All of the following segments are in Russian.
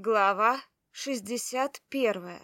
Глава 61.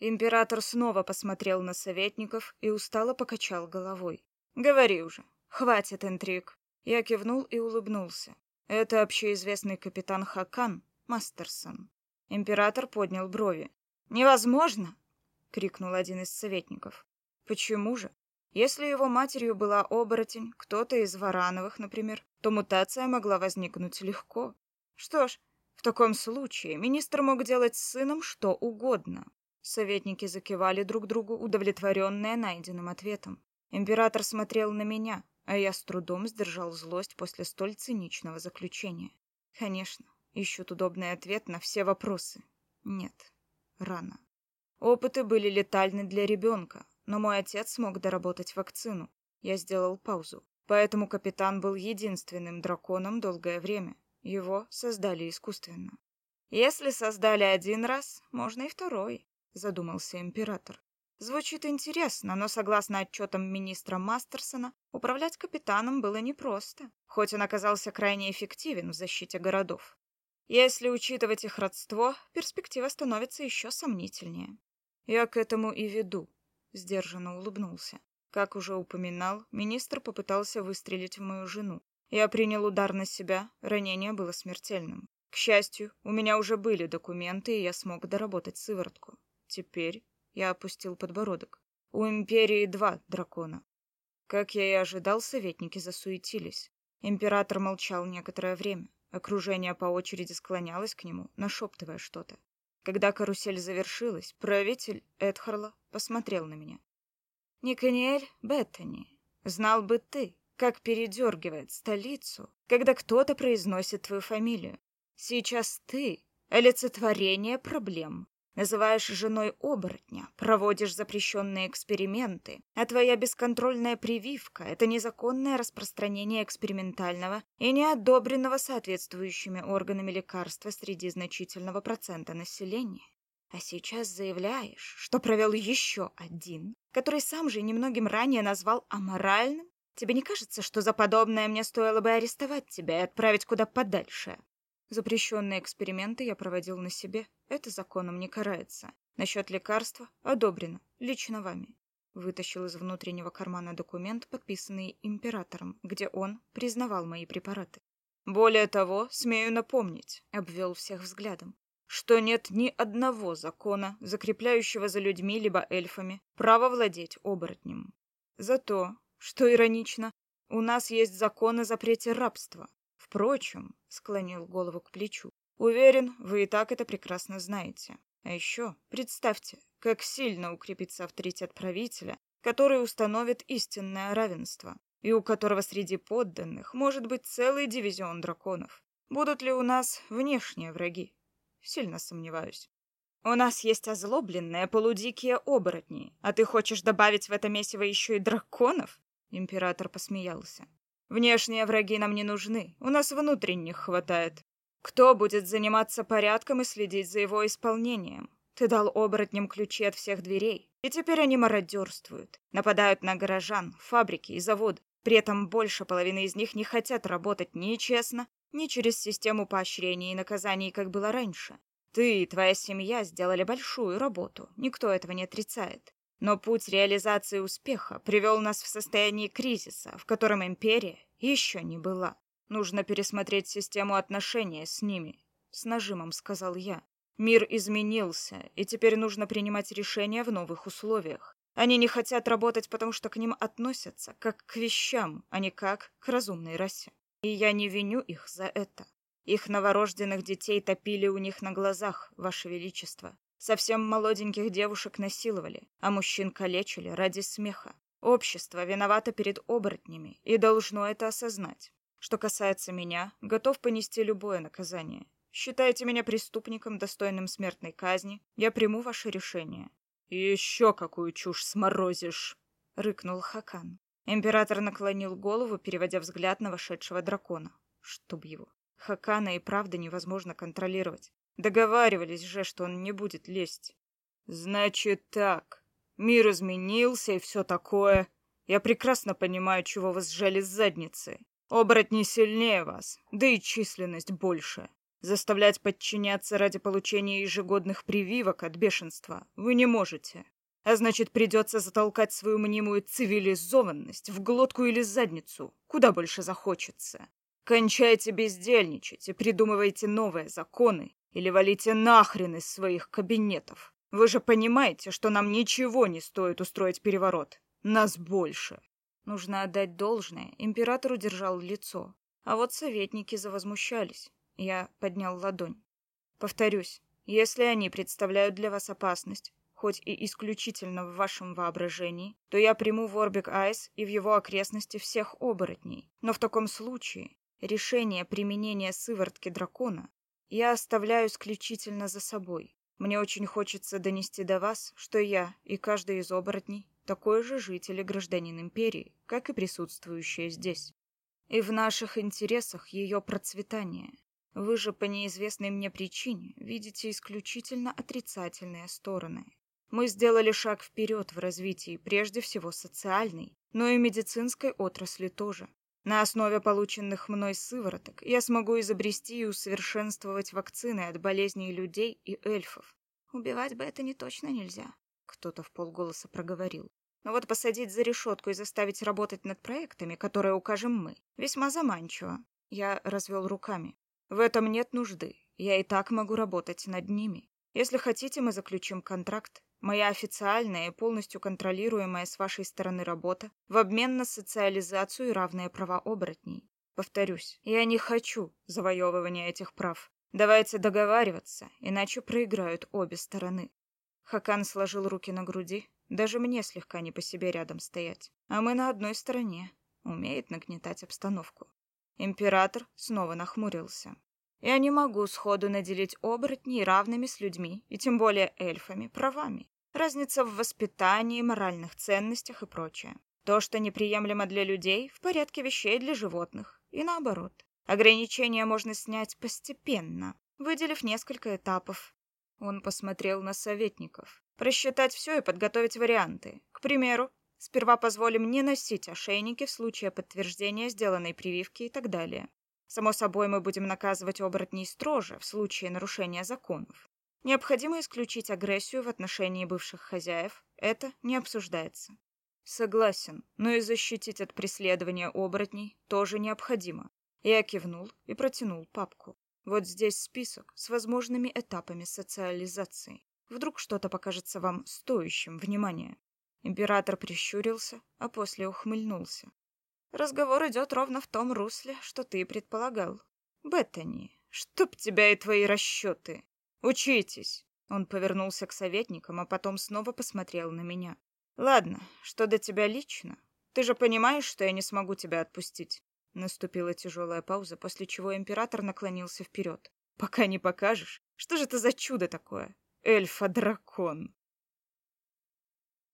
Император снова посмотрел на советников и устало покачал головой. «Говори уже, хватит интриг». Я кивнул и улыбнулся. Это общеизвестный капитан Хакан Мастерсон. Император поднял брови. «Невозможно!» — крикнул один из советников. «Почему же? Если его матерью была оборотень, кто-то из Варановых, например, то мутация могла возникнуть легко. Что ж, в таком случае министр мог делать с сыном что угодно. Советники закивали друг другу, удовлетворенные найденным ответом. Император смотрел на меня, а я с трудом сдержал злость после столь циничного заключения. Конечно, ищут удобный ответ на все вопросы. Нет, рано. Опыты были летальны для ребенка, но мой отец смог доработать вакцину. Я сделал паузу. Поэтому капитан был единственным драконом долгое время. Его создали искусственно. Если создали один раз, можно и второй, задумался император. Звучит интересно, но согласно отчетам министра Мастерсона, управлять капитаном было непросто, хоть он оказался крайне эффективен в защите городов. Если учитывать их родство, перспектива становится еще сомнительнее. Я к этому и веду, сдержанно улыбнулся. Как уже упоминал, министр попытался выстрелить в мою жену. Я принял удар на себя, ранение было смертельным. К счастью, у меня уже были документы, и я смог доработать сыворотку. Теперь я опустил подбородок. У Империи два дракона. Как я и ожидал, советники засуетились. Император молчал некоторое время. Окружение по очереди склонялось к нему, нашептывая что-то. Когда карусель завершилась, правитель Эдхарла посмотрел на меня. «Никаниэль Беттани, знал бы ты, как передергивает столицу, когда кто-то произносит твою фамилию. Сейчас ты — олицетворение проблем. Называешь женой оборотня, проводишь запрещенные эксперименты, а твоя бесконтрольная прививка — это незаконное распространение экспериментального и неодобренного соответствующими органами лекарства среди значительного процента населения. А сейчас заявляешь, что провел еще один, который сам же немногим ранее назвал аморальным Тебе не кажется, что за подобное мне стоило бы арестовать тебя и отправить куда подальше? Запрещенные эксперименты я проводил на себе. Это законом не карается. Насчет лекарства одобрено. Лично вами. Вытащил из внутреннего кармана документ, подписанный императором, где он признавал мои препараты. Более того, смею напомнить, обвел всех взглядом, что нет ни одного закона, закрепляющего за людьми либо эльфами право владеть оборотнем. Зато что иронично, у нас есть закон о запрете рабства. Впрочем, склонил голову к плечу. Уверен, вы и так это прекрасно знаете. А еще представьте, как сильно укрепится авторитет правителя, который установит истинное равенство, и у которого среди подданных может быть целый дивизион драконов. Будут ли у нас внешние враги? Сильно сомневаюсь. У нас есть озлобленные полудикие оборотни, а ты хочешь добавить в это месиво еще и драконов? Император посмеялся. Внешние враги нам не нужны, у нас внутренних хватает. Кто будет заниматься порядком и следить за его исполнением? Ты дал оборотням ключи от всех дверей, и теперь они мародерствуют, нападают на горожан, фабрики и заводы. При этом больше половины из них не хотят работать ни честно, ни через систему поощрений и наказаний, как было раньше. Ты и твоя семья сделали большую работу, никто этого не отрицает. Но путь реализации успеха привел нас в состояние кризиса, в котором империя еще не была. Нужно пересмотреть систему отношения с ними, с нажимом сказал я. Мир изменился, и теперь нужно принимать решения в новых условиях. Они не хотят работать, потому что к ним относятся как к вещам, а не как к разумной расе. И я не виню их за это. Их новорожденных детей топили у них на глазах, ваше величество. Совсем молоденьких девушек насиловали, а мужчин калечили ради смеха. Общество виновато перед оборотнями и должно это осознать. Что касается меня, готов понести любое наказание. Считаете меня преступником, достойным смертной казни, я приму ваше решение. И еще какую чушь сморозишь, рыкнул Хакан. Император наклонил голову, переводя взгляд на вошедшего дракона. Чтоб его. Хакана и правда невозможно контролировать. Договаривались же, что он не будет лезть. Значит так. Мир изменился и все такое. Я прекрасно понимаю, чего вы сжали с задницы. Оборотни сильнее вас, да и численность больше. Заставлять подчиняться ради получения ежегодных прививок от бешенства вы не можете. А значит, придется затолкать свою мнимую цивилизованность в глотку или задницу, куда больше захочется. Кончайте бездельничать и придумывайте новые законы, или валите нахрен из своих кабинетов. Вы же понимаете, что нам ничего не стоит устроить переворот. Нас больше. Нужно отдать должное, император удержал лицо. А вот советники завозмущались. Я поднял ладонь. Повторюсь, если они представляют для вас опасность, хоть и исключительно в вашем воображении, то я приму в Орбик Айс и в его окрестности всех оборотней. Но в таком случае решение применения сыворотки дракона я оставляю исключительно за собой. Мне очень хочется донести до вас, что я и каждый из оборотней такой же житель и гражданин империи, как и присутствующие здесь. И в наших интересах ее процветание. Вы же по неизвестной мне причине видите исключительно отрицательные стороны. Мы сделали шаг вперед в развитии, прежде всего социальной, но и медицинской отрасли тоже. На основе полученных мной сывороток я смогу изобрести и усовершенствовать вакцины от болезней людей и эльфов. Убивать бы это не точно нельзя, кто-то в полголоса проговорил. Но вот посадить за решетку и заставить работать над проектами, которые укажем мы, весьма заманчиво. Я развел руками. В этом нет нужды. Я и так могу работать над ними. Если хотите, мы заключим контракт. Моя официальная и полностью контролируемая с вашей стороны работа в обмен на социализацию и равные права оборотней. Повторюсь, я не хочу завоевывания этих прав. Давайте договариваться, иначе проиграют обе стороны. Хакан сложил руки на груди. Даже мне слегка не по себе рядом стоять. А мы на одной стороне. Умеет нагнетать обстановку. Император снова нахмурился. Я не могу сходу наделить оборотней равными с людьми, и тем более эльфами, правами. Разница в воспитании, моральных ценностях и прочее. То, что неприемлемо для людей, в порядке вещей для животных. И наоборот. Ограничения можно снять постепенно, выделив несколько этапов. Он посмотрел на советников. Просчитать все и подготовить варианты. К примеру, сперва позволим не носить ошейники в случае подтверждения сделанной прививки и так далее. Само собой, мы будем наказывать оборотней строже в случае нарушения законов. Необходимо исключить агрессию в отношении бывших хозяев. Это не обсуждается. Согласен, но и защитить от преследования оборотней тоже необходимо. Я кивнул и протянул папку. Вот здесь список с возможными этапами социализации. Вдруг что-то покажется вам стоящим внимания. Император прищурился, а после ухмыльнулся. Разговор идет ровно в том русле, что ты предполагал. Беттани, чтоб тебя и твои расчеты. Учитесь. Он повернулся к советникам, а потом снова посмотрел на меня. Ладно, что до тебя лично? Ты же понимаешь, что я не смогу тебя отпустить. Наступила тяжелая пауза, после чего император наклонился вперед. Пока не покажешь, что же это за чудо такое? Эльфа-дракон.